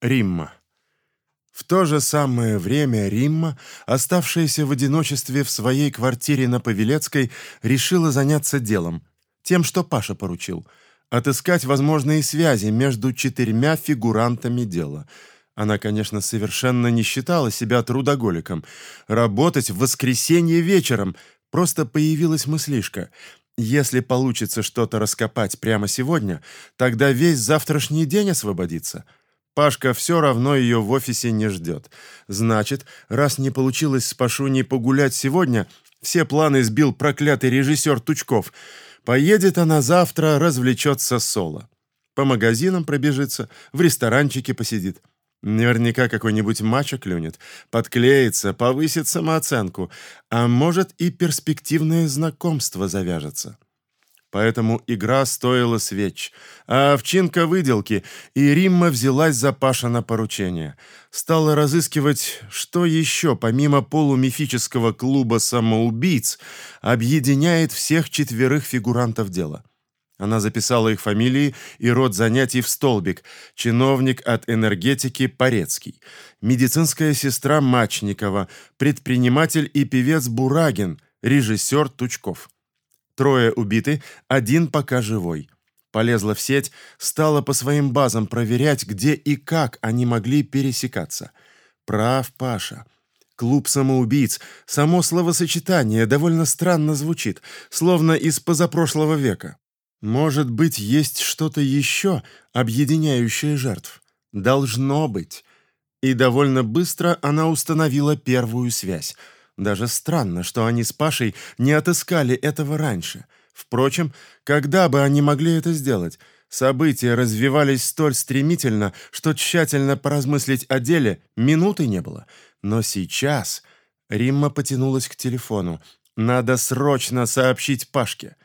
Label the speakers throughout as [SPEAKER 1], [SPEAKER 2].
[SPEAKER 1] Римма. В то же самое время Римма, оставшаяся в одиночестве в своей квартире на Павелецкой, решила заняться делом, тем, что Паша поручил отыскать возможные связи между четырьмя фигурантами дела. Она, конечно, совершенно не считала себя трудоголиком. Работать в воскресенье вечером просто появилась мыслишка. Если получится что-то раскопать прямо сегодня, тогда весь завтрашний день освободится. Пашка все равно ее в офисе не ждет. Значит, раз не получилось с Пашуней погулять сегодня, все планы сбил проклятый режиссер Тучков. Поедет она завтра, развлечется соло. По магазинам пробежится, в ресторанчике посидит. Наверняка какой-нибудь мачо клюнет, подклеится, повысит самооценку, а может и перспективное знакомство завяжется. Поэтому игра стоила свеч, а овчинка выделки, и Римма взялась за Паша на поручение. Стала разыскивать, что еще, помимо полумифического клуба самоубийц, объединяет всех четверых фигурантов дела. Она записала их фамилии и род занятий в столбик. Чиновник от энергетики Порецкий, медицинская сестра Мачникова, предприниматель и певец Бурагин, режиссер Тучков. Трое убиты, один пока живой. Полезла в сеть, стала по своим базам проверять, где и как они могли пересекаться. Прав Паша. Клуб самоубийц, само словосочетание довольно странно звучит, словно из позапрошлого века. Может быть, есть что-то еще, объединяющее жертв? Должно быть. И довольно быстро она установила первую связь. Даже странно, что они с Пашей не отыскали этого раньше. Впрочем, когда бы они могли это сделать? События развивались столь стремительно, что тщательно поразмыслить о деле минуты не было. Но сейчас Римма потянулась к телефону. Надо срочно сообщить Пашке.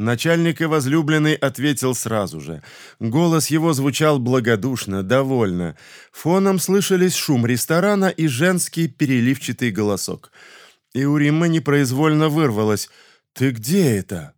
[SPEAKER 1] Начальник и возлюбленный ответил сразу же. Голос его звучал благодушно, довольно. Фоном слышались шум ресторана и женский переливчатый голосок. И у Риммы непроизвольно вырвалось «Ты где это?